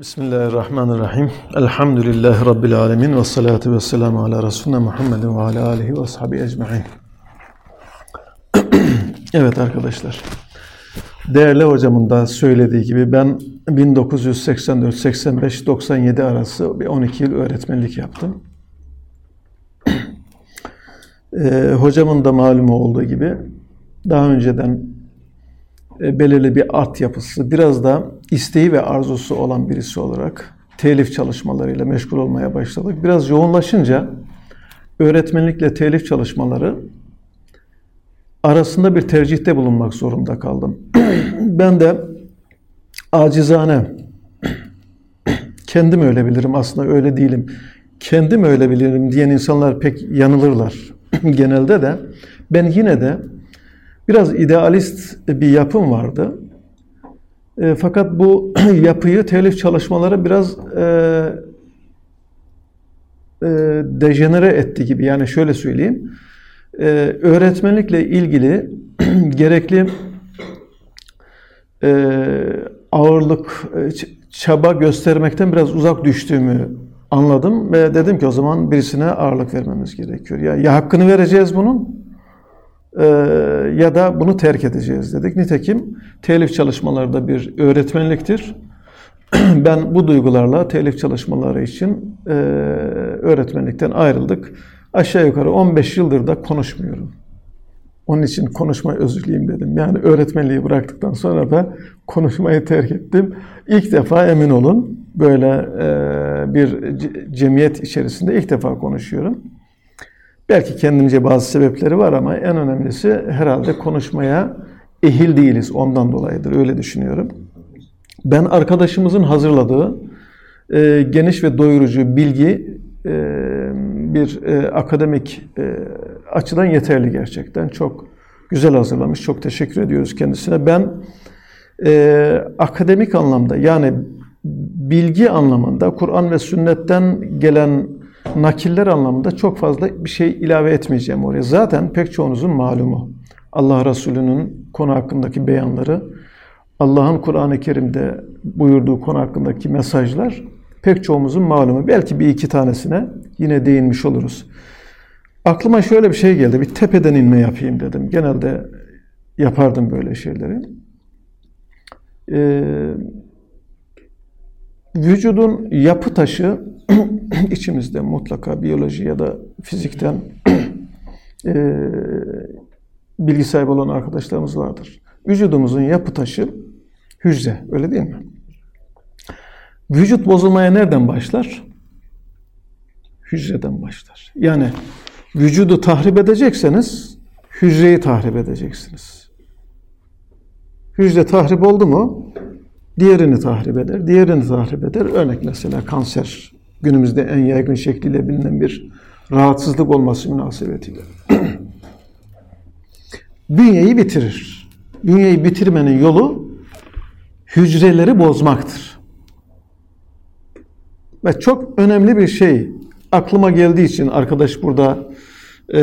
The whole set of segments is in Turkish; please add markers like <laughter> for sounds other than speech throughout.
Bismillahirrahmanirrahim. Elhamdülillahi Rabbil alemin. Ve salatu ve selamu ala Resulüne Muhammedin ve ala alihi ve ashabi ecma'in. <clears throat> evet arkadaşlar. Değerli hocamın da söylediği gibi ben 1984, 85, 97 arası bir 12 yıl öğretmenlik yaptım. <clears throat> Ee, hocamın da malumu olduğu gibi daha önceden belirli bir art yapısı, biraz da isteği ve arzusu olan birisi olarak telif çalışmalarıyla meşgul olmaya başladık. Biraz yoğunlaşınca öğretmenlikle telif çalışmaları arasında bir tercihte bulunmak zorunda kaldım. <clears throat> ben de acizane <clears throat> kendim öyle bilirim aslında öyle değilim. Kendim öyle bilirim diyen insanlar pek yanılırlar <clears throat> genelde de. Ben yine de Biraz idealist bir yapım vardı. E, fakat bu <clears throat> yapıyı telif çalışmaları biraz e, e, dejenere etti gibi. Yani şöyle söyleyeyim. E, öğretmenlikle ilgili <clears throat> gerekli e, ağırlık, e, çaba göstermekten biraz uzak düştüğümü anladım ve dedim ki o zaman birisine ağırlık vermemiz gerekiyor. Ya, ya hakkını vereceğiz bunun ee, ya da bunu terk edeceğiz dedik. Nitekim telif çalışmaları da bir öğretmenliktir. <clears throat> ben bu duygularla telif çalışmaları için e, öğretmenlikten ayrıldık. Aşağı yukarı 15 yıldır da konuşmuyorum. Onun için konuşmayı özürleyeyim dedim. Yani öğretmenliği bıraktıktan sonra da konuşmayı terk ettim. İlk defa emin olun böyle e, bir cemiyet içerisinde ilk defa konuşuyorum. Belki kendimce bazı sebepleri var ama en önemlisi herhalde konuşmaya ehil değiliz. Ondan dolayıdır. Öyle düşünüyorum. Ben arkadaşımızın hazırladığı e, geniş ve doyurucu bilgi e, bir e, akademik e, açıdan yeterli gerçekten. Çok güzel hazırlamış. Çok teşekkür ediyoruz kendisine. Ben e, akademik anlamda yani bilgi anlamında Kur'an ve sünnetten gelen nakiller anlamında çok fazla bir şey ilave etmeyeceğim oraya. Zaten pek çoğunuzun malumu. Allah Resulü'nün konu hakkındaki beyanları, Allah'ın Kur'an-ı Kerim'de buyurduğu konu hakkındaki mesajlar pek çoğumuzun malumu. Belki bir iki tanesine yine değinmiş oluruz. Aklıma şöyle bir şey geldi. Bir tepeden inme yapayım dedim. Genelde yapardım böyle şeyleri. Ee, vücudun yapı taşı <clears throat> içimizde mutlaka biyoloji ya da fizikten <clears throat> e, bilgi sahibi olan arkadaşlarımız vardır. Vücudumuzun yapı taşı hücre, öyle değil mi? Vücut bozulmaya nereden başlar? Hücreden başlar. Yani vücudu tahrip edecekseniz hücreyi tahrip edeceksiniz. Hücre tahrip oldu mu diğerini tahrip eder, diğerini tahrip eder. Örnek mesela kanser günümüzde en yaygın şekliyle bilinen bir rahatsızlık olması münasebetiyle. <clears throat> Bünyeyi bitirir. Bünyeyi bitirmenin yolu hücreleri bozmaktır. Ve çok önemli bir şey aklıma geldiği için arkadaş burada e,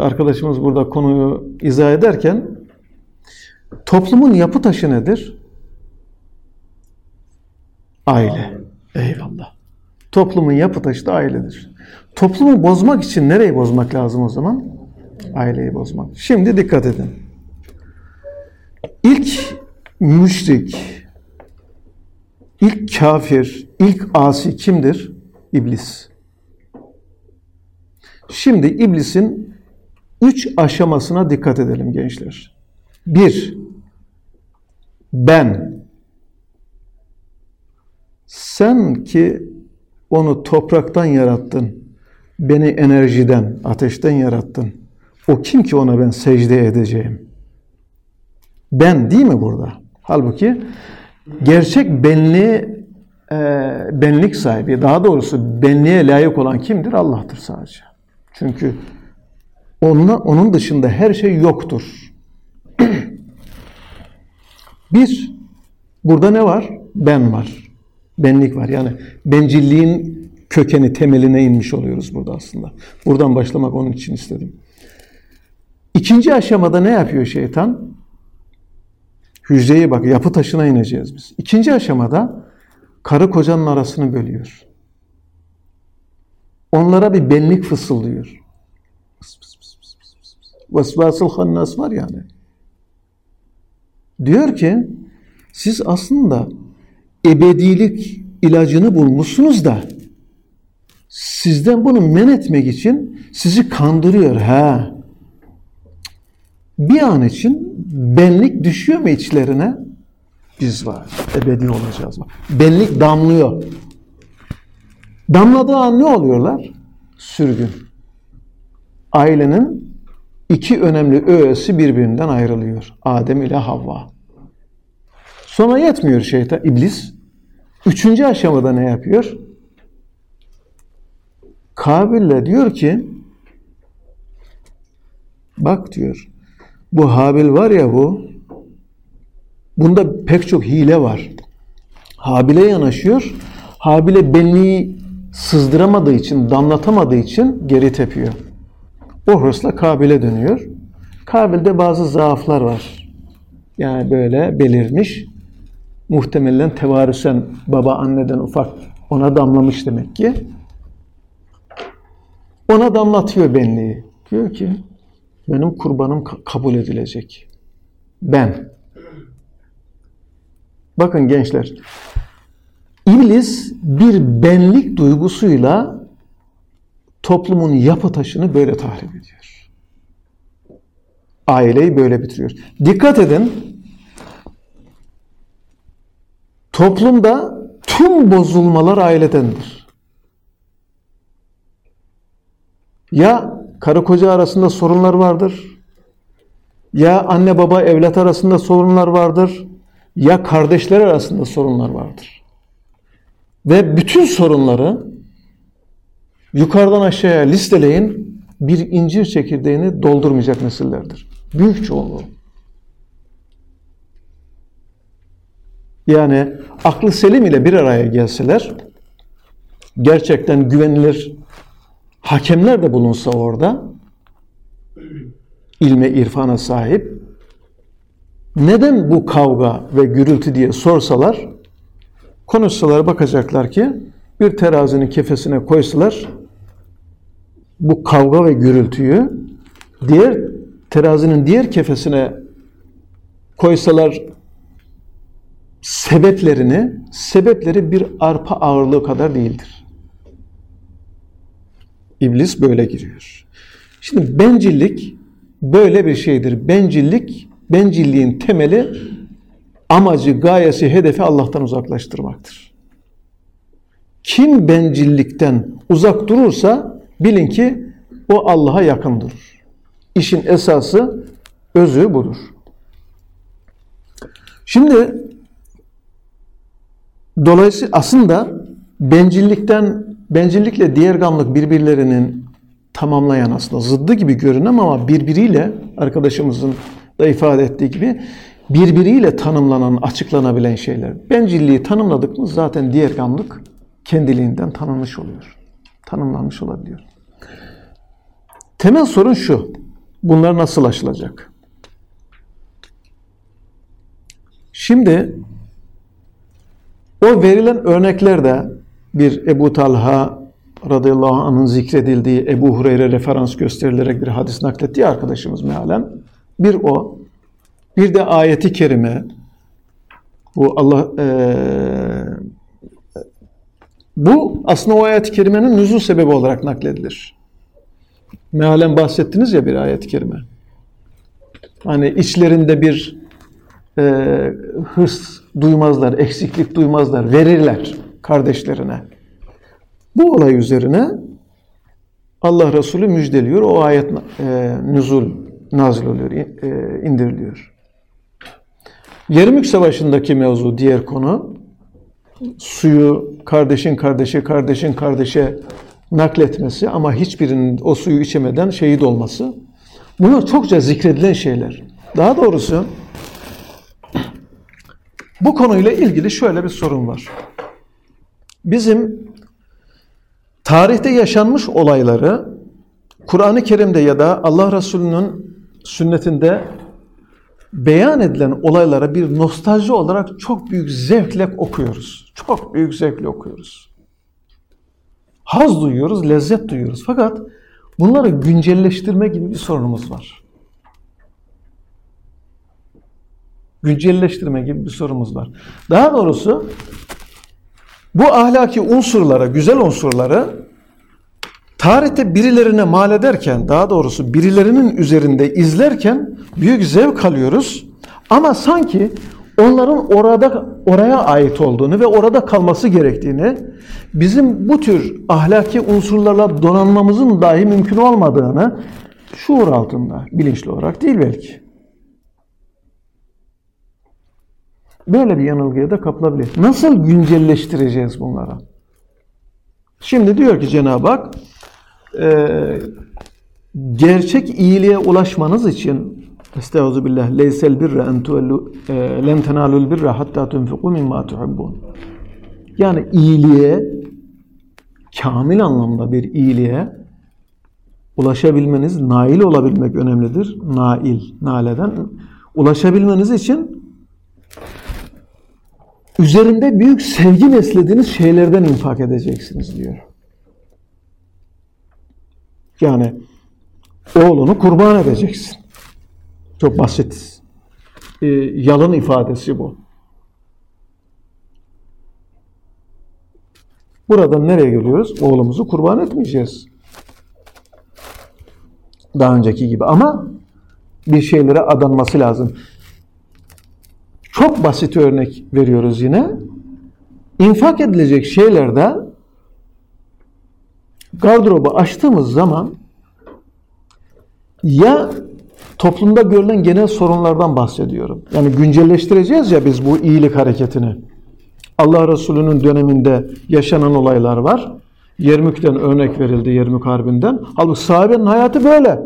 arkadaşımız burada konuyu izah ederken toplumun yapı taşı nedir? Aile. Toplumun yapı taşı da ailedir. Toplumu bozmak için nereyi bozmak lazım o zaman? Aileyi bozmak. Şimdi dikkat edin. İlk müşrik, ilk kafir, ilk asi kimdir? İblis. Şimdi iblisin üç aşamasına dikkat edelim gençler. Bir, ben. Sen ki onu topraktan yarattın. Beni enerjiden, ateşten yarattın. O kim ki ona ben secde edeceğim? Ben değil mi burada? Halbuki gerçek benliği e, benlik sahibi, daha doğrusu benliğe layık olan kimdir? Allah'tır sadece. Çünkü onunla, onun dışında her şey yoktur. <clears throat> Bir, burada ne var? Ben var benlik var. Yani bencilliğin kökeni, temeline inmiş oluyoruz burada aslında. Buradan başlamak onun için istedim. İkinci aşamada ne yapıyor şeytan? Hücreye bak, yapı taşına ineceğiz biz. İkinci aşamada karı kocanın arasını bölüyor. Onlara bir benlik fısıldıyor. Vesvasıl hannas var yani. Diyor ki siz aslında ebedilik ilacını bulmuşsunuz da sizden bunu men etmek için sizi kandırıyor. Ha. Bir an için benlik düşüyor mu içlerine? Biz var. Ebedi olacağız. Benlik damlıyor. Damladığı an ne oluyorlar? Sürgün. Ailenin iki önemli öğesi birbirinden ayrılıyor. Adem ile Havva. Sonra yetmiyor şeytan, iblis. Üçüncü aşamada ne yapıyor? Kabil'le diyor ki bak diyor bu Habil var ya bu bunda pek çok hile var. Habil'e yanaşıyor. Habil'e benliği sızdıramadığı için, damlatamadığı için geri tepiyor. O hırsla Kabil'e dönüyor. Kabil'de bazı zaaflar var. Yani böyle belirmiş. Muhtemelen tevarüsen baba anneden ufak ona damlamış demek ki. Ona damlatıyor benliği. Diyor ki benim kurbanım kabul edilecek. Ben. Bakın gençler. İblis bir benlik duygusuyla toplumun yapı taşını böyle tahrip ediyor. Aileyi böyle bitiriyor. Dikkat edin. Toplumda tüm bozulmalar ailedendir. Ya karı koca arasında sorunlar vardır. Ya anne baba evlat arasında sorunlar vardır. Ya kardeşler arasında sorunlar vardır. Ve bütün sorunları yukarıdan aşağıya listeleyin bir incir çekirdeğini doldurmayacak nesillerdir. Büyük çoğunluğu. Yani aklı selim ile bir araya gelseler gerçekten güvenilir hakemler de bulunsa orada ilme irfana sahip neden bu kavga ve gürültü diye sorsalar konuşsalar bakacaklar ki bir terazinin kefesine koysalar bu kavga ve gürültüyü diğer terazinin diğer kefesine koysalar sebeplerini sebepleri bir arpa ağırlığı kadar değildir. İblis böyle giriyor. Şimdi bencillik böyle bir şeydir. Bencillik, bencilliğin temeli amacı, gayesi, hedefi Allah'tan uzaklaştırmaktır. Kim bencillikten uzak durursa bilin ki o Allah'a yakın durur. İşin esası, özü budur. Şimdi dolayısıyla aslında bencillikten bencillikle diğer gamlık birbirlerinin tamamlayan aslında zıddı gibi görünen ama birbiriyle arkadaşımızın da ifade ettiği gibi birbiriyle tanımlanan, açıklanabilen şeyler. Bencilliği tanımladık mı zaten diğer gamlık kendiliğinden tanınmış oluyor. Tanımlanmış olabiliyor. Temel sorun şu. Bunlar nasıl aşılacak? Şimdi o verilen örneklerde bir Ebu Talha radıyallahu anh'ın zikredildiği Ebu Hureyre referans gösterilerek bir hadis naklettiği arkadaşımız mealen bir o bir de ayeti kerime bu Allah e, bu aslında o ayet-i kerimenin nüzul sebebi olarak nakledilir. Mealen bahsettiniz ya bir ayet-i kerime. Hani içlerinde bir e, hırs duymazlar, eksiklik duymazlar, verirler kardeşlerine. Bu olay üzerine Allah Resulü müjdeliyor. O ayet e, nüzul nazil oluyor, e, indiriliyor. Yermük Savaşı'ndaki mevzu diğer konu. Suyu kardeşin kardeşe, kardeşin kardeşe nakletmesi ama hiçbirinin o suyu içemeden şehit olması. Bunlar çokça zikredilen şeyler. Daha doğrusu bu konuyla ilgili şöyle bir sorun var. Bizim tarihte yaşanmış olayları Kur'an-ı Kerim'de ya da Allah Resulü'nün sünnetinde beyan edilen olaylara bir nostalji olarak çok büyük zevkle okuyoruz. Çok büyük zevkle okuyoruz. Haz duyuyoruz, lezzet duyuyoruz. Fakat bunları güncelleştirme gibi bir sorunumuz var. Güncelleştirme gibi bir sorunumuz var. Daha doğrusu bu ahlaki unsurlara, güzel unsurları tarihte birilerine mal ederken, daha doğrusu birilerinin üzerinde izlerken büyük zevk alıyoruz. Ama sanki onların orada oraya ait olduğunu ve orada kalması gerektiğini, bizim bu tür ahlaki unsurlarla donanmamızın dahi mümkün olmadığını şuur altında, bilinçli olarak değil belki. Böyle bir yanılgıya da kapılabilir. Nasıl güncelleştireceğiz bunları? Şimdi diyor ki Cenab-ı Hak, e, gerçek iyiliğe ulaşmanız için Estaizu billah leysel birre en tuvellu e, len tenalul birre hatta tunfiku mimma tuhibbun. Yani iyiliğe kamil anlamda bir iyiliğe ulaşabilmeniz, nail olabilmek önemlidir. Nail, naleden ulaşabilmeniz için üzerinde büyük sevgi beslediğiniz şeylerden infak edeceksiniz diyor. Yani oğlunu kurban edeceksin. Çok basit. E, yalın ifadesi bu. Buradan nereye geliyoruz? Oğlumuzu kurban etmeyeceğiz. Daha önceki gibi. Ama bir şeylere adanması lazım. Çok basit örnek veriyoruz yine. İnfak edilecek şeylerde gardırobu açtığımız zaman ya toplumda görülen genel sorunlardan bahsediyorum. Yani güncelleştireceğiz ya biz bu iyilik hareketini. Allah Resulü'nün döneminde yaşanan olaylar var. Yermük'ten örnek verildi Yermük Harbi'nden. Halbuki sahabenin hayatı böyle.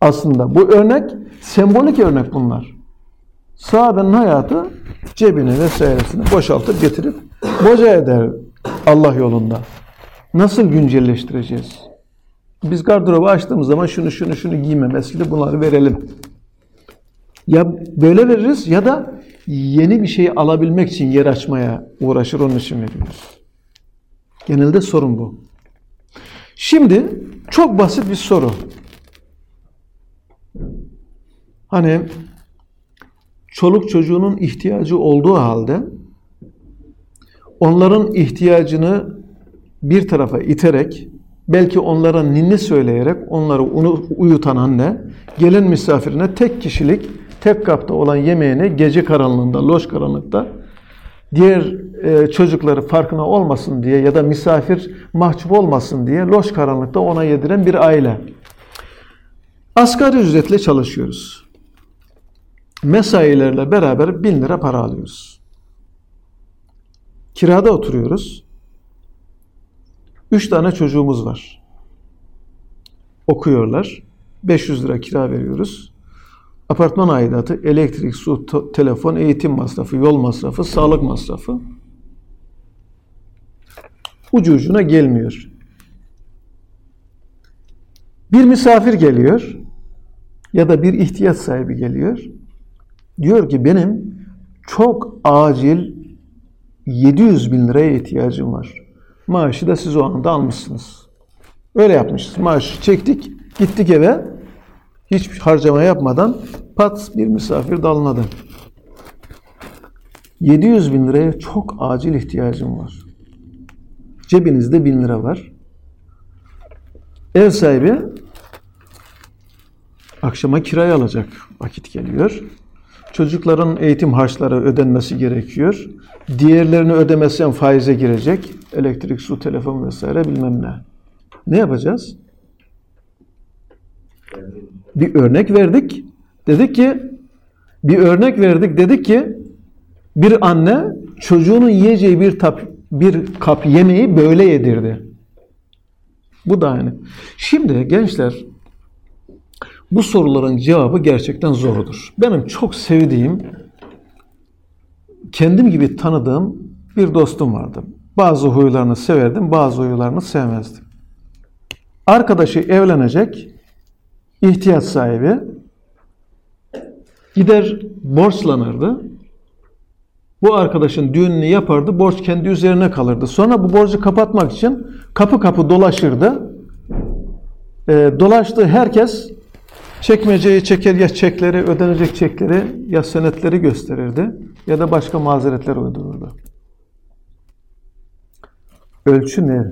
Aslında bu örnek sembolik örnek bunlar. Sahabenin hayatı cebini vesairesini boşaltıp getirip boca eder Allah yolunda. Nasıl güncelleştireceğiz? Biz gardırobu açtığımız zaman şunu şunu şunu giymem. Eskide bunları verelim. Ya böyle veririz ya da yeni bir şey alabilmek için yer açmaya uğraşır onun için veriyoruz. Genelde sorun bu. Şimdi çok basit bir soru. Hani çoluk çocuğunun ihtiyacı olduğu halde onların ihtiyacını bir tarafa iterek belki onlara ninni söyleyerek onları uyutan anne gelen misafirine tek kişilik tek kapta olan yemeğini gece karanlığında, loş karanlıkta diğer e, çocukları farkına olmasın diye ya da misafir mahcup olmasın diye loş karanlıkta ona yediren bir aile. Asgari ücretle çalışıyoruz. Mesailerle beraber bin lira para alıyoruz. Kirada oturuyoruz. Üç tane çocuğumuz var. Okuyorlar. 500 lira kira veriyoruz. Apartman aidatı, elektrik, su, telefon, eğitim masrafı, yol masrafı, sağlık masrafı. Ucu ucuna gelmiyor. Bir misafir geliyor ya da bir ihtiyaç sahibi geliyor. Diyor ki benim çok acil 700 bin liraya ihtiyacım var. Maaşı da siz o anda almışsınız. Öyle yapmışız. Maaşı çektik, gittik eve. Hiçbir harcama yapmadan pat bir misafir dalmadı. 700 bin liraya çok acil ihtiyacım var. Cebinizde bin lira var. Ev sahibi akşama kiraya alacak vakit geliyor. Çocukların eğitim harçları ödenmesi gerekiyor. Diğerlerini ödemezsen faize girecek. Elektrik, su, telefon vesaire bilmem ne. Ne yapacağız? Bir örnek verdik. Dedik ki bir örnek verdik. Dedik ki bir anne çocuğunun yiyeceği bir tap, bir kap yemeği böyle yedirdi. Bu da aynı. Şimdi gençler bu soruların cevabı gerçekten zordur. Benim çok sevdiğim, kendim gibi tanıdığım bir dostum vardı. Bazı huylarını severdim, bazı huylarını sevmezdim. Arkadaşı evlenecek, ihtiyaç sahibi. gider borçlanırdı. Bu arkadaşın düğününü yapardı, borç kendi üzerine kalırdı. Sonra bu borcu kapatmak için kapı kapı dolaşırdı. E, dolaştığı herkes çekmeceyi çeker ya çekleri, ödenecek çekleri ya senetleri gösterirdi ya da başka mazeretler uydururdu. Ölçü ne?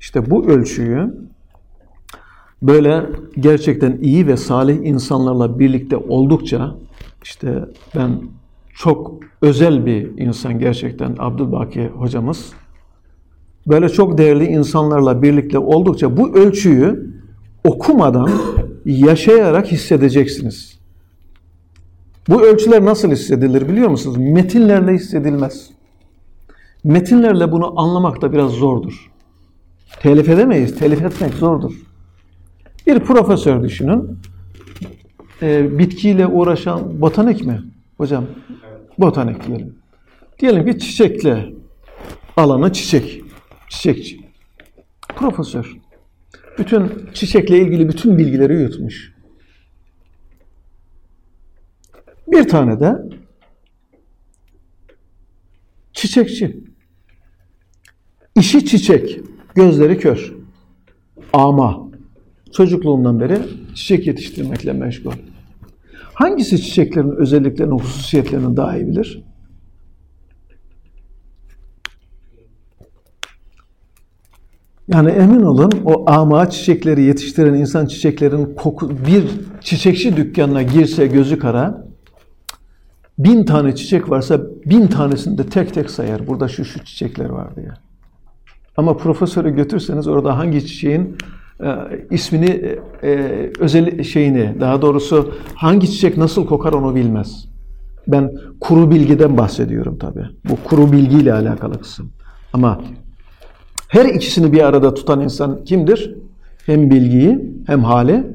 İşte bu ölçüyü böyle gerçekten iyi ve salih insanlarla birlikte oldukça işte ben çok özel bir insan gerçekten Abdülbaki hocamız. Böyle çok değerli insanlarla birlikte oldukça bu ölçüyü okumadan yaşayarak hissedeceksiniz. Bu ölçüler nasıl hissedilir biliyor musunuz? Metinlerle hissedilmez. Metinlerle bunu anlamak da biraz zordur. Telif edemeyiz. Telif etmek zordur. Bir profesör düşünün. E, bitkiyle uğraşan botanik mi? Hocam botanik diyelim. Diyelim ki çiçekle alanı çiçek. Çiçekçi. Profesör. Bütün çiçekle ilgili bütün bilgileri yutmuş. Bir tane de çiçekçi. İşi çiçek, gözleri kör. Ama çocukluğundan beri çiçek yetiştirmekle meşgul. Hangisi çiçeklerin özelliklerini, hususiyetlerini daha iyi bilir? Yani emin olun o ama çiçekleri yetiştiren insan çiçeklerin koku bir çiçekçi dükkanına girse gözü kara bin tane çiçek varsa bin tanesini de tek tek sayar. Burada şu şu çiçekler var diye. Ama profesörü götürseniz orada hangi çiçeğin e, ismini, e, özel şeyini, daha doğrusu hangi çiçek nasıl kokar onu bilmez. Ben kuru bilgiden bahsediyorum tabii. Bu kuru bilgiyle alakalı kısım. Ama her ikisini bir arada tutan insan kimdir? Hem bilgiyi hem hali.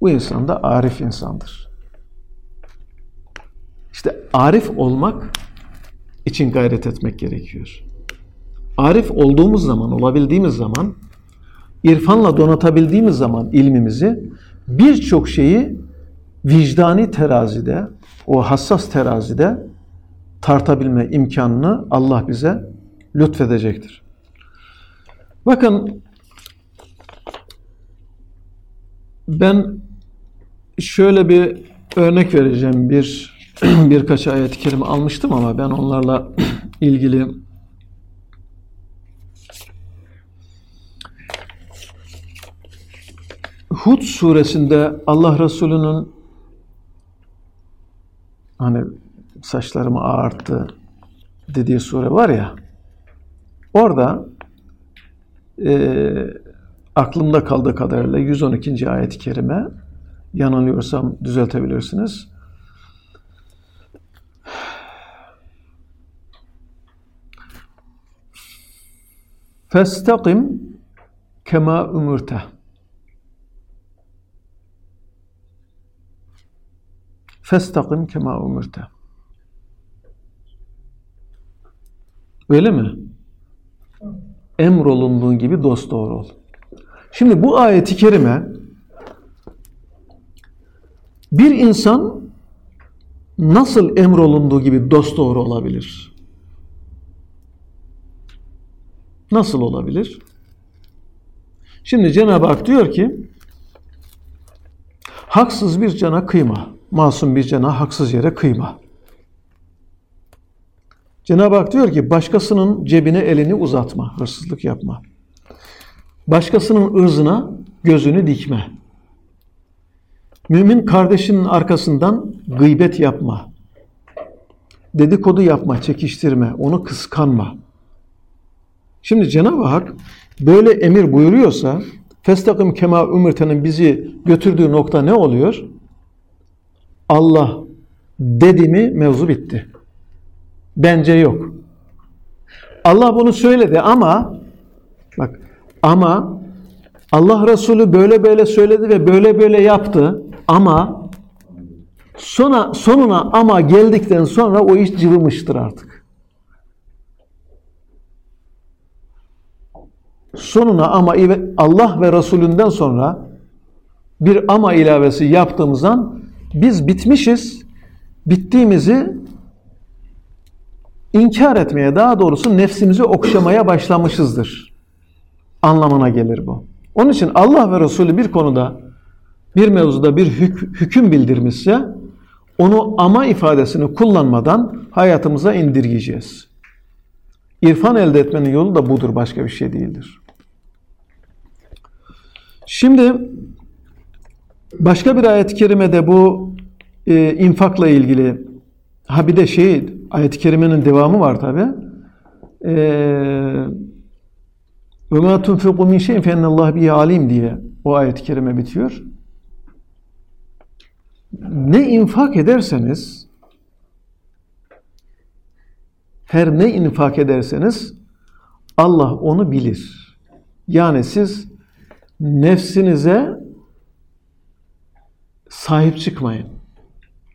Bu insan da arif insandır. İşte arif olmak için gayret etmek gerekiyor. Arif olduğumuz zaman, olabildiğimiz zaman, irfanla donatabildiğimiz zaman ilmimizi birçok şeyi vicdani terazide, o hassas terazide tartabilme imkanını Allah bize lütfedecektir. Bakın ben şöyle bir örnek vereceğim. Bir <clears throat> birkaç ayet-i kerime almıştım ama ben onlarla <clears throat> ilgili Hud suresinde Allah Resulü'nün hani saçlarımı ağarttı dediği sure var ya orada e, aklımda kaldığı kadarıyla 112. ayet-i kerime yanılıyorsam düzeltebilirsiniz. Festakim kema umurte. Festakim kema umurte. Öyle mi? Emrolunduğun gibi dost doğru ol. Şimdi bu ayeti kerime bir insan nasıl emrolunduğu gibi dost doğru olabilir? Nasıl olabilir? Şimdi Cenab-ı Hak diyor ki haksız bir cana kıyma. Masum bir cana haksız yere kıyma. Cenab-ı Hak diyor ki başkasının cebine elini uzatma, hırsızlık yapma. Başkasının ırzına gözünü dikme. Mümin kardeşinin arkasından gıybet yapma. Dedikodu yapma, çekiştirme, onu kıskanma. Şimdi Cenab-ı Hak böyle emir buyuruyorsa Festakim kema ümürtenin bizi götürdüğü nokta ne oluyor? Allah dedi mi mevzu bitti. Bence yok. Allah bunu söyledi ama bak ama Allah Resulü böyle böyle söyledi ve böyle böyle yaptı ama sona sonuna ama geldikten sonra o iş cıvımıştır artık. Sonuna ama Allah ve Resulünden sonra bir ama ilavesi yaptığımızdan biz bitmişiz. Bittiğimizi inkar etmeye, daha doğrusu nefsimizi okşamaya başlamışızdır. Anlamına gelir bu. Onun için Allah ve Resulü bir konuda, bir mevzuda bir hük hüküm bildirmişse, onu ama ifadesini kullanmadan hayatımıza indirgeyeceğiz. İrfan elde etmenin yolu da budur, başka bir şey değildir. Şimdi başka bir ayet-i kerimede bu e, infakla ilgili ha bir de şey ayet-i kerimenin devamı var tabi. Ve ma tunfiqu min şeyin fe Allah bi alim diye o ayet-i kerime bitiyor. Ne infak ederseniz her ne infak ederseniz Allah onu bilir. Yani siz nefsinize sahip çıkmayın.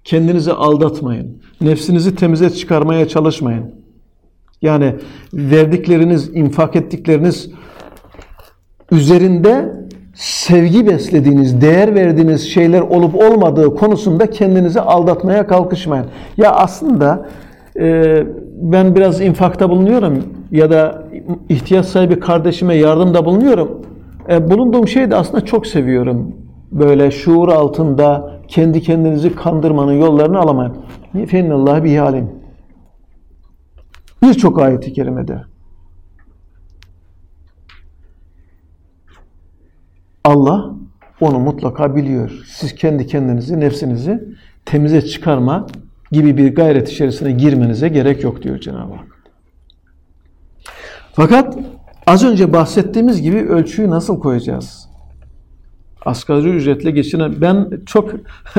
Kendinizi aldatmayın. Nefsinizi temize çıkarmaya çalışmayın. Yani verdikleriniz, infak ettikleriniz üzerinde sevgi beslediğiniz, değer verdiğiniz şeyler olup olmadığı konusunda kendinizi aldatmaya kalkışmayın. Ya aslında e, ben biraz infakta bulunuyorum ya da ihtiyaç sahibi kardeşime yardımda bulunuyorum. E, bulunduğum şeyi de aslında çok seviyorum. Böyle şuur altında kendi kendinizi kandırmanın yollarını alamayın. Fennallah bihi alim. Birçok ayeti kerimede. Allah onu mutlaka biliyor. Siz kendi kendinizi, nefsinizi temize çıkarma gibi bir gayret içerisine girmenize gerek yok diyor Cenab-ı Hak. Fakat az önce bahsettiğimiz gibi ölçüyü nasıl koyacağız? Asgari ücretle geçinen ben çok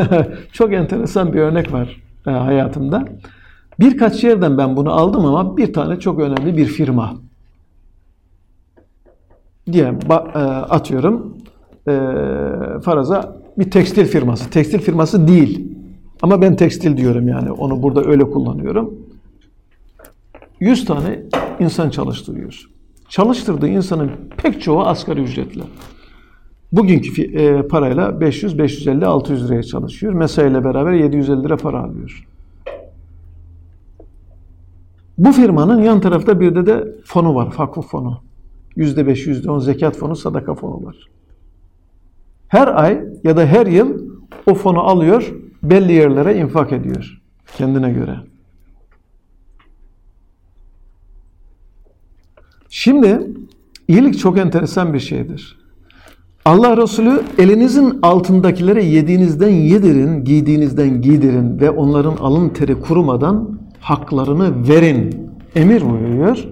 <laughs> çok enteresan bir örnek var e, hayatımda. Birkaç yerden ben bunu aldım ama bir tane çok önemli bir firma diye e, atıyorum e, faraza bir tekstil firması. Tekstil firması değil. Ama ben tekstil diyorum yani. Onu burada öyle kullanıyorum. 100 tane insan çalıştırıyor. Çalıştırdığı insanın pek çoğu asgari ücretli. Bugünkü e, parayla 500, 550, 600 liraya çalışıyor. Mesaiyle beraber 750 lira para alıyor. Bu firmanın yan tarafta bir de de fonu var, vakıf fonu. Yüzde beş, yüzde on zekat fonu, sadaka fonu var. Her ay ya da her yıl o fonu alıyor, belli yerlere infak ediyor kendine göre. Şimdi iyilik çok enteresan bir şeydir. Allah Resulü elinizin altındakilere yediğinizden yedirin, giydiğinizden giydirin ve onların alın teri kurumadan haklarını verin. Emir buyuruyor.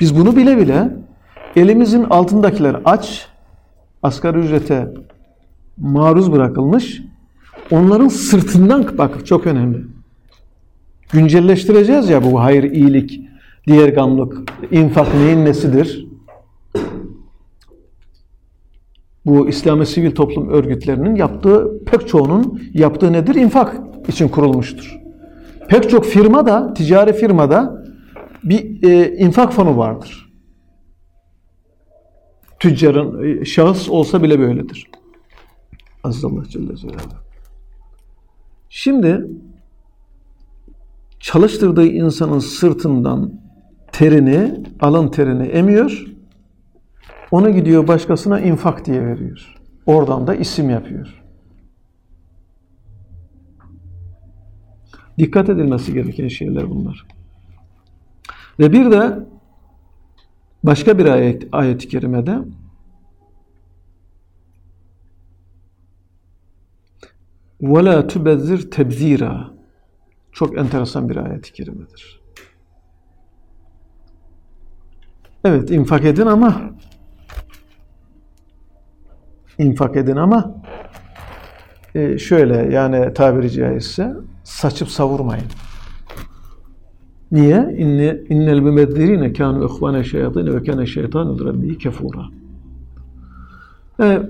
Biz bunu bile bile elimizin altındakiler aç, asgari ücrete maruz bırakılmış. Onların sırtından bak çok önemli. Güncelleştireceğiz ya bu hayır, iyilik, diğer gamlık, infak neyin nesidir? Bu İslami sivil toplum örgütlerinin yaptığı, pek çoğunun yaptığı nedir? İnfak için kurulmuştur. Pek çok firma da, ticari firmada bir e, infak fonu vardır. Tüccarın, e, şahıs olsa bile böyledir. Azizallah Celle Celaluhu. Şimdi çalıştırdığı insanın sırtından terini, alın terini emiyor. Onu gidiyor başkasına infak diye veriyor. Oradan da isim yapıyor. Dikkat edilmesi gereken şeyler bunlar. Ve bir de başka bir ayet, ayet-i kerimede وَلَا تُبَذِّرْ تَبْذ۪يرًا Çok enteresan bir ayet-i kerimedir. Evet infak edin ama infak edin ama e, şöyle yani tabiri caizse saçıp savurmayın. Niye? İnne innel mübezzirine kanu ihvane şeyatin ve kana şeytanu rabbihi kefura. E,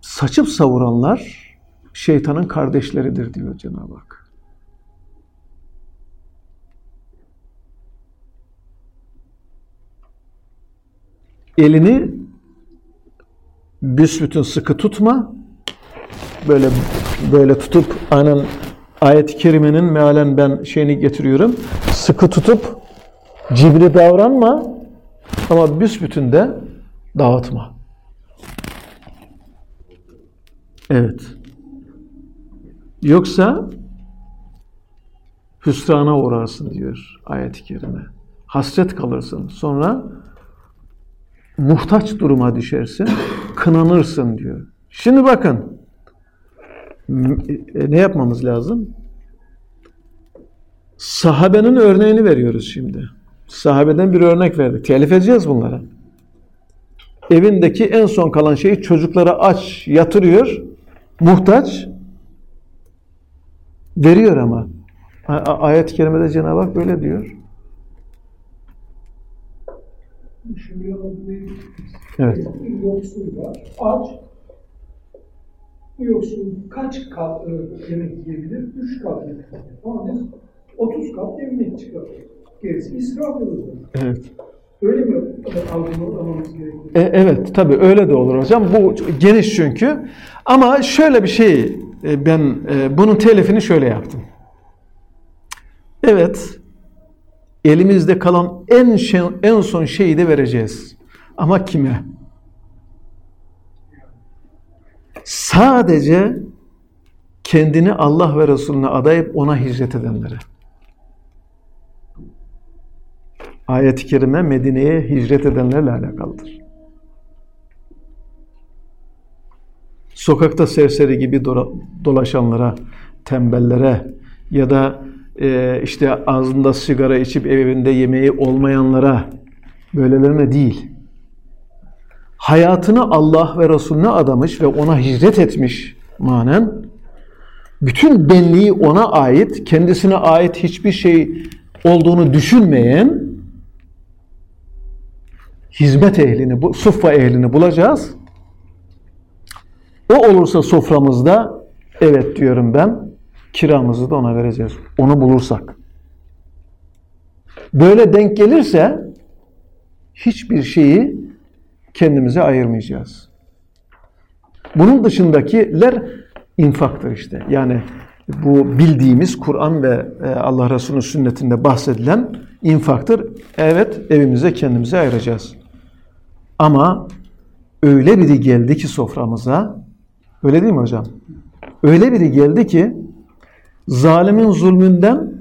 saçıp savuranlar şeytanın kardeşleridir diyor Cenab-ı Hak. Elini büsbütün sıkı tutma. Böyle böyle tutup aynen ayet-i kerimenin mealen ben şeyini getiriyorum. Sıkı tutup cibri davranma ama büsbütün de dağıtma. Evet. Yoksa hüsrana uğrarsın diyor ayet-i kerime. Hasret kalırsın. Sonra muhtaç duruma düşersin. Kınanırsın diyor. Şimdi bakın e, ne yapmamız lazım? Sahabenin örneğini veriyoruz şimdi. Sahabeden bir örnek verdik. Telif edeceğiz bunları. Evindeki en son kalan şeyi çocuklara aç, yatırıyor. Muhtaç. Veriyor ama. Ayet-i kerimede Cenab-ı Hak böyle diyor. Evet. Yoksul var, aç. Bu yoksul kaç kap e, yemek yiyebilir? Üç kap yemek yiyebilir. Ama biz 30 kap yemek çıkarıyoruz. Gerisi israf olur. Evet. Öyle mi algılamamız gerekiyor? E, evet, tabii öyle de olur hocam. Bu geniş çünkü. Ama şöyle bir şey, e, ben e, bunun telifini şöyle yaptım. Evet, elimizde kalan en şey, en son şeyi de vereceğiz. Ama kime? Sadece kendini Allah ve Resulüne adayıp ona hicret edenlere. Ayet-i kerime Medine'ye hicret edenlerle alakalıdır. Sokakta serseri gibi dolaşanlara, tembellere ya da e, işte ağzında sigara içip evinde yemeği olmayanlara, böylelerine değil. Hayatını Allah ve Resulüne adamış ve ona hicret etmiş manen, bütün benliği ona ait, kendisine ait hiçbir şey olduğunu düşünmeyen hizmet ehlini, suffa ehlini bulacağız. O olursa soframızda evet diyorum ben kiramızı da ona vereceğiz. Onu bulursak. Böyle denk gelirse hiçbir şeyi kendimize ayırmayacağız. Bunun dışındakiler infaktır işte. Yani bu bildiğimiz Kur'an ve e, Allah Resulü'nün sünnetinde bahsedilen infaktır. Evet evimize kendimize ayıracağız. Ama öyle biri geldi ki soframıza, öyle değil mi hocam? Öyle biri geldi ki zalimin zulmünden,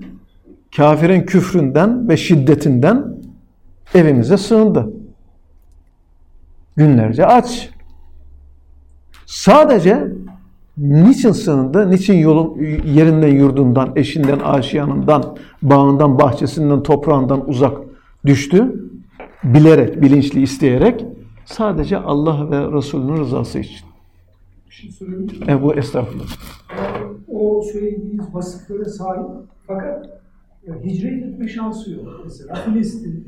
kafirin küfründen ve şiddetinden evimize sığındı. Günlerce aç. Sadece niçin sığındı? Niçin yolun, yerinden, yurdundan, eşinden, aşiyanından, bağından, bahçesinden, toprağından uzak düştü? bilerek, bilinçli, isteyerek sadece Allah ve Resulünün rızası için. Bir şey sorabilir miyim? E, bu estağfurullah. O söylediğiniz vasıflara sahip fakat yani hicret etme şansı yok. Mesela Filistin,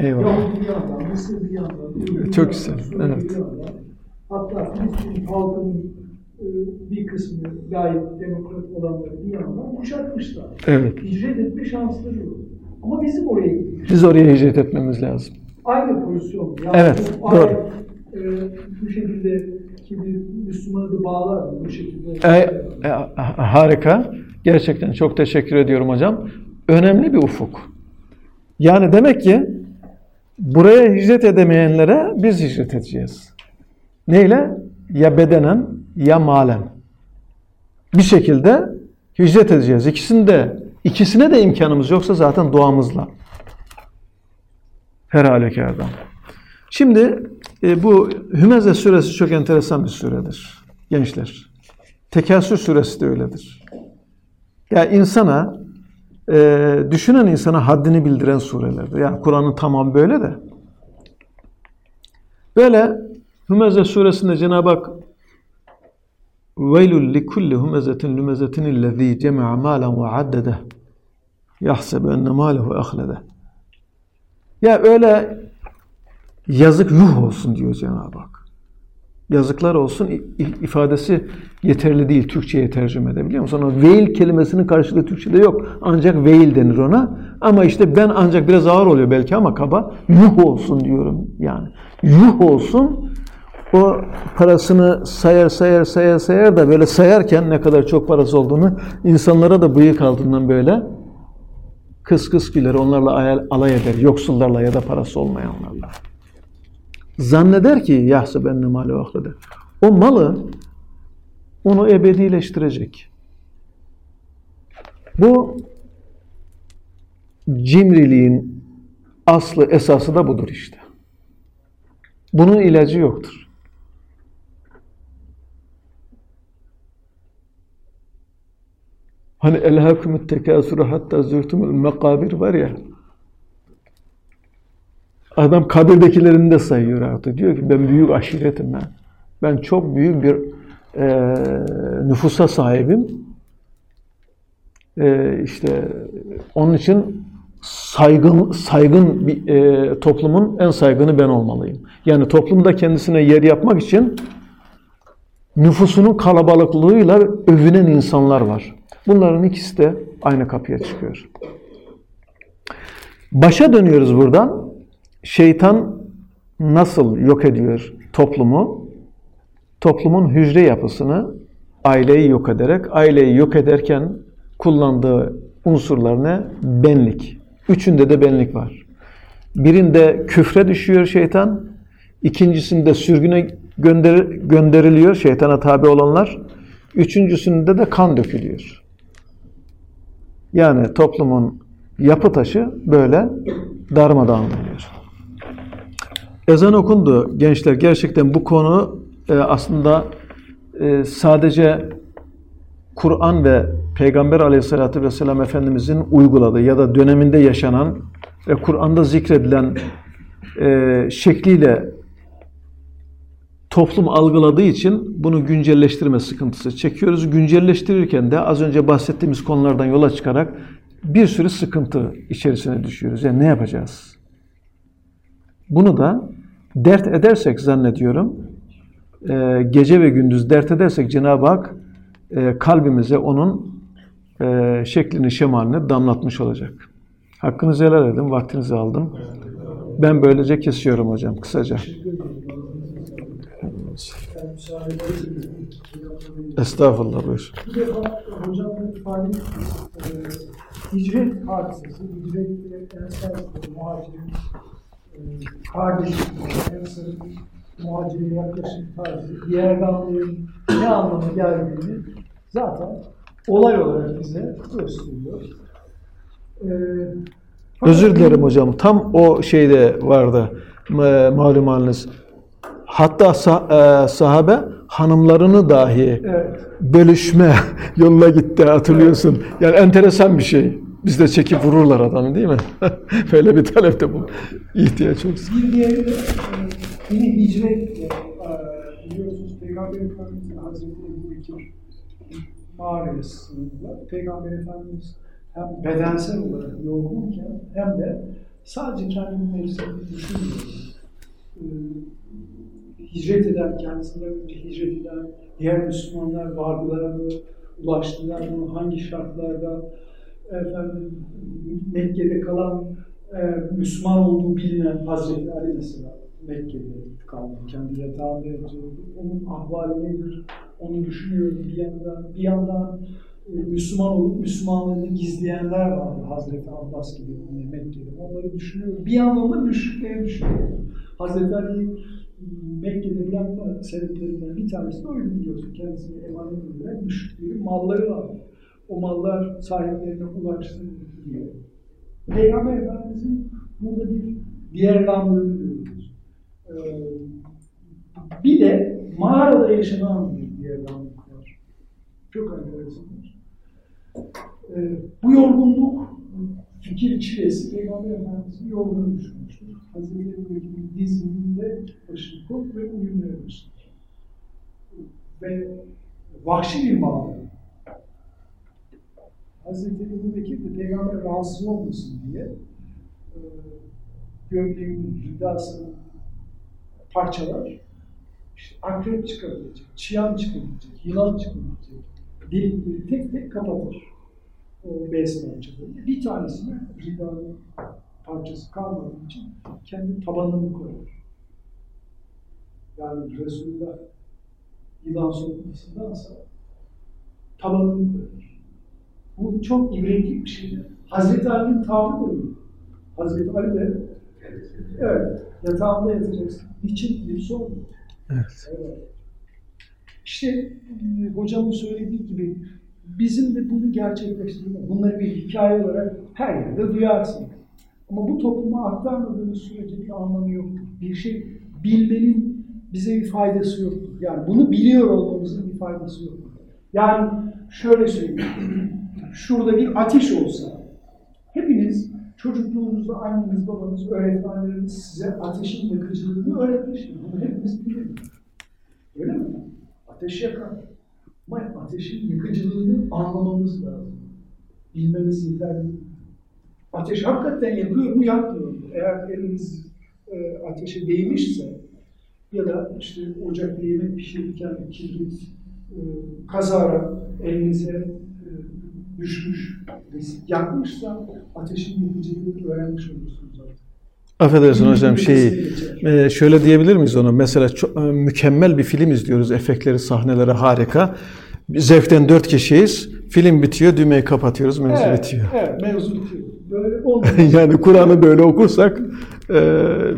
Eyvallah. Yahudi bir yandan, Mısır bir yandan, Çok güzel. Evet. Bir yandan. Hatta Filistin halkının e, bir kısmı gayet demokrat olanları bir yandan kuşatmışlar. Evet. Hicret etme şansları yok. Ama bizim oraya gittik. Biz oraya hicret etmemiz lazım. Aynı pozisyon. Yani Evet, doğru. ayet, e, bu şekilde ki bir Müslümanı da bağlar bu şekilde? E, e, harika. Gerçekten çok teşekkür ediyorum hocam. Önemli bir ufuk. Yani demek ki buraya hicret edemeyenlere biz hicret edeceğiz. Neyle? Ya bedenen ya malen. Bir şekilde hicret edeceğiz. İkisini de İkisine de imkanımız yoksa zaten duamızla. Her halükarda. Şimdi e, bu Hümeze suresi çok enteresan bir suredir. Gençler. Tekasür suresi de öyledir. Ya yani insana, e, düşünen insana haddini bildiren surelerdir. Yani Kur'an'ın tamam böyle de. Böyle Hümeze suresinde Cenab-ı Hak kulli humezetin lümezetin illezî cema'a mâlen ve addede yahsebu enne mâlehu ahlede. Ya öyle yazık yuh olsun diyor Cenab-ı Hak. Yazıklar olsun ifadesi yeterli değil Türkçe'ye tercüme edebiliyor musun? Ona veil kelimesinin karşılığı Türkçe'de yok. Ancak veil denir ona. Ama işte ben ancak biraz ağır oluyor belki ama kaba. Yuh olsun diyorum yani. Yuh olsun o parasını sayar sayar sayar sayar da böyle sayarken ne kadar çok parası olduğunu insanlara da bıyık altından böyle kıs kıs güler, onlarla alay eder, yoksullarla ya da parası olmayanlarla. Zanneder ki yahsı benne mali vahdede. O malı onu ebedileştirecek. Bu cimriliğin aslı esası da budur işte. Bunun ilacı yoktur. Hani elhâkümüt tekâsürü hatta zürtümül mekabir var ya. Adam kabirdekilerini de sayıyor artık. Diyor ki ben büyük aşiretim ben. Ben çok büyük bir e, nüfusa sahibim. E, işte onun için saygın saygın bir e, toplumun en saygını ben olmalıyım. Yani toplumda kendisine yer yapmak için nüfusunun kalabalıklığıyla övünen insanlar var. Bunların ikisi de aynı kapıya çıkıyor. Başa dönüyoruz buradan. Şeytan nasıl yok ediyor toplumu? Toplumun hücre yapısını aileyi yok ederek, aileyi yok ederken kullandığı unsurlar ne? Benlik. Üçünde de benlik var. Birinde küfre düşüyor şeytan, ikincisinde sürgüne gönder gönderiliyor şeytana tabi olanlar, üçüncüsünde de kan dökülüyor. Yani toplumun yapı taşı böyle darmadağınlanıyor. Ezan okundu gençler. Gerçekten bu konu e, aslında e, sadece Kur'an ve Peygamber aleyhissalatü vesselam Efendimizin uyguladığı ya da döneminde yaşanan ve Kur'an'da zikredilen e, şekliyle toplum algıladığı için bunu güncelleştirme sıkıntısı çekiyoruz. Güncelleştirirken de az önce bahsettiğimiz konulardan yola çıkarak bir sürü sıkıntı içerisine düşüyoruz. Yani ne yapacağız? Bunu da dert edersek zannediyorum, e, gece ve gündüz dert edersek Cenab-ı Hak e, kalbimize onun e, şeklini, şemalini damlatmış olacak. Hakkınızı helal edin, vaktinizi aldım. Ben böylece kesiyorum hocam, kısaca. Estağfurullah buyur. Bir defa hocamın ifade e, hicret hadisesi, hicret ensar muhacirin e, kardeşi, ensarın muhacire yaklaşım tarzı, diğer damların ne anlama geldiğini zaten olay olarak bize gösteriyor. E, Özür dilerim hocam. Tam o şeyde vardı malum haliniz. Hatta sah e, sahabe hanımlarını dahi evet. bölüşme <laughs> yoluna gitti hatırlıyorsun. Evet. Yani enteresan bir şey. Bizde çekip vururlar adamı değil mi? <laughs> Böyle bir talepte bu. ihtiyaç olsun. Bir diğeri de e, yine hicret e, biliyorsunuz Peygamber Efendimiz'in Hazreti Ebu Bekir mağarasında Peygamber Efendimiz hem bedensel olarak yorgunken hem de sadece kendini nefsini düşünmüyor. Ee, hicret eden, kendisinden önce hicret eden diğer Müslümanlar vardılar mı, ulaştılar mı, hangi şartlarda efendim, Mekke'de kalan e, Müslüman olduğu bilinen Hazreti Ali mesela Mekke'de kaldı, kendi yatağında yatıyordu. Onun ahvali nedir, onu düşünüyordu bir yandan. Bir yandan e, Müslüman olup Müslümanlığını gizleyenler vardı. Hazreti Abbas gibi Mekke'de. Onları düşünüyor. Bir yandan da müşrikleri düşünüyor. Hazreti Ali Mekke'de bırakma sebeplerinden bir tanesi de oydu biliyorsun. Kendisine emanet edilen müşriklerin malları var. O mallar sahiplerine ulaşsın diye. Peygamber Efendimiz'in burada bir diğer damlığını görüyoruz. Ee, bir de mağarada yaşanan bir diğer damlık var. Çok enteresandır. Ee, bu yorgunluk fikir çilesi Peygamber Efendimiz'in yorgunluğunu düşünmüştür. Hazreti Ebubekir'in dizinde başını koyup ve uyumaya başlar. Ve vahşi bir mağara. Hazreti Ebubekir de Peygamber rahatsız olmasın diye e, gömleğinin ridasını parçalar. İşte akrep çıkabilecek, çıyan çıkabilecek, yılan çıkabilecek delikleri tek tek kapatır. O bez parçaları. Bir tanesine ridanın parçası kalmadığı için kendi tabanını koyar. Yani Resulullah yılan sokmasındansa tabanını bırakır. Bu çok ibretlik bir şey. Hazreti Ali'nin tavrı da öyle. Hazreti Ali de evet yatağında yatacaksın. Niçin diye sormuyor. Evet. Evet. İşte e, hocamın söylediği gibi bizim de bunu gerçekleştirmek, bunları bir hikaye olarak her yerde duyarsın. Ama bu topluma aktarmadığımız sürece bir anlamı yoktur. Bir şey bilmenin bize bir faydası yoktur. Yani bunu biliyor olmamızın bir faydası yoktur. Yani şöyle söyleyeyim, şurada bir ateş olsa, hepiniz çocukluğunuzda anneniz, babanız, öğretmenleriniz size ateşin yakıcılığını öğretmiş. Bunu hepimiz biliriz. Öyle mi? Ateş yakar. Ama ateşin yıkıcılığını anlamamız lazım. Bilmemiz yeterli. Ateş hakikaten yakıyor mu, yakmıyor mu? Eğer eliniz e, ateşe değmişse ya da işte ocakta yemek pişirirken kibrit e, kazara elinize düşmüş, yakmışsa ateşin yıkıcılığını öğrenmiş olursunuz zaten. Affedersin hocam şeyi e, şöyle diyebilir miyiz ona? Mesela çok, e, mükemmel bir film izliyoruz. Efektleri, sahneleri harika. Zevkten dört kişiyiz. Film bitiyor, düğmeyi kapatıyoruz, mevzu Evet, bitiyor. evet, mevzu bitiyor. Böyle <laughs> olmaz. yani Kur'an'ı böyle okursak e,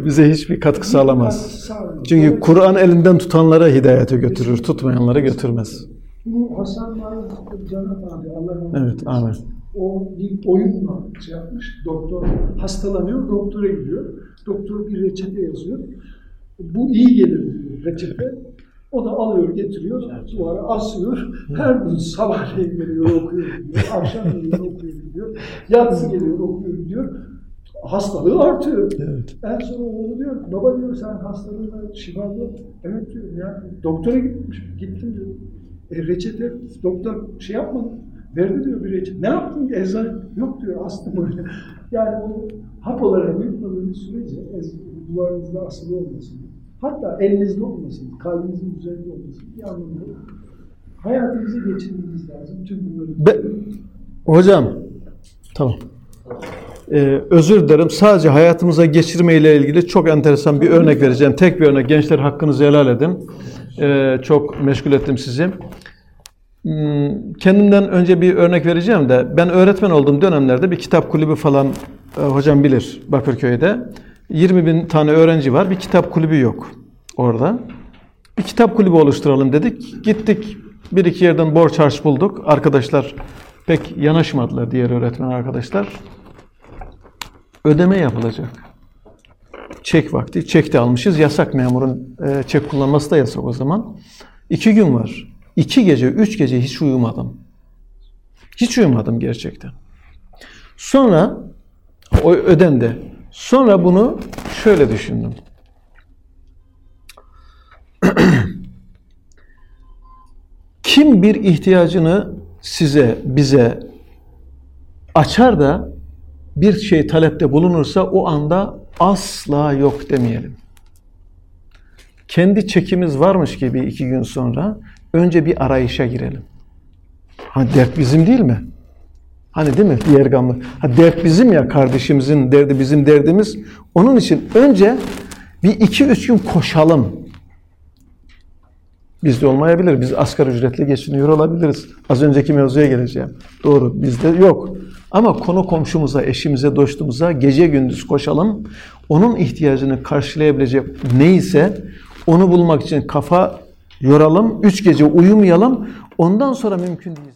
bize hiçbir katkı sağlamaz. Çünkü. Kur'an elinden tutanlara hidayete götürür, tutmayanlara götürmez. Bu Hasan Mahmut Canat abi Allah rahmet Evet, amin. O bir oyunla şey yapmış. Doktor hastalanıyor, doktora gidiyor. Doktor bir reçete yazıyor. Bu iyi gelir reçete. O da alıyor, getiriyor, duvara asıyor. Her gün sabahleyin geliyor, okuyor gidiyor. Akşam <laughs> geliyor, okuyor gidiyor. Yatsı geliyor, okuyor gidiyor. Hastalığı artıyor. Evet. En son oğlu diyor, baba diyor sen hastalığına şifa yok. Evet diyor, ya doktora gitmiş, gittim diyor. E, reçete, doktor şey yapmadı, verdi diyor bir reçete. Ne yaptın? Eczane, yok diyor, astım böyle. <laughs> Yani o hap olarak yutmadığınız sürece ez, duvarınızda asılı olmasın. Hatta elinizde olmasın, kalbinizin üzerinde olmasın. Bir anlamda hayatınızı geçirmeniz lazım. Tüm bunları. Be- Hocam, tamam. Ee, özür dilerim. Sadece hayatımıza geçirme ile ilgili çok enteresan bir örnek vereceğim. Tek bir örnek. Gençler hakkınızı helal edin. Ee, çok meşgul ettim sizi. Hmm, Kendimden önce bir örnek vereceğim de ben öğretmen olduğum dönemlerde bir kitap kulübü falan e, hocam bilir Bakırköy'de. 20 bin tane öğrenci var. Bir kitap kulübü yok orada. Bir kitap kulübü oluşturalım dedik. Gittik bir iki yerden borç harç bulduk. Arkadaşlar pek yanaşmadılar diğer öğretmen arkadaşlar. Ödeme yapılacak. Çek vakti. Çek de almışız. Yasak memurun e, çek kullanması da yasak o zaman. İki gün var. İki gece, üç gece hiç uyumadım. Hiç uyumadım gerçekten. Sonra o ödendi. Sonra bunu şöyle düşündüm. <clears throat> Kim bir ihtiyacını size, bize açar da bir şey talepte bulunursa o anda asla yok demeyelim. Kendi çekimiz varmış gibi iki gün sonra önce bir arayışa girelim. Ha dert bizim değil mi? Hani değil mi diğer gamlı? Ha dert bizim ya kardeşimizin derdi bizim derdimiz. Onun için önce bir iki üç gün koşalım. Bizde olmayabilir. Biz asgari ücretle geçiniyor olabiliriz. Az önceki mevzuya geleceğim. Doğru bizde yok. Ama konu komşumuza, eşimize, dostumuza gece gündüz koşalım. Onun ihtiyacını karşılayabilecek neyse onu bulmak için kafa yoralım. Üç gece uyumayalım. Ondan sonra mümkün değil.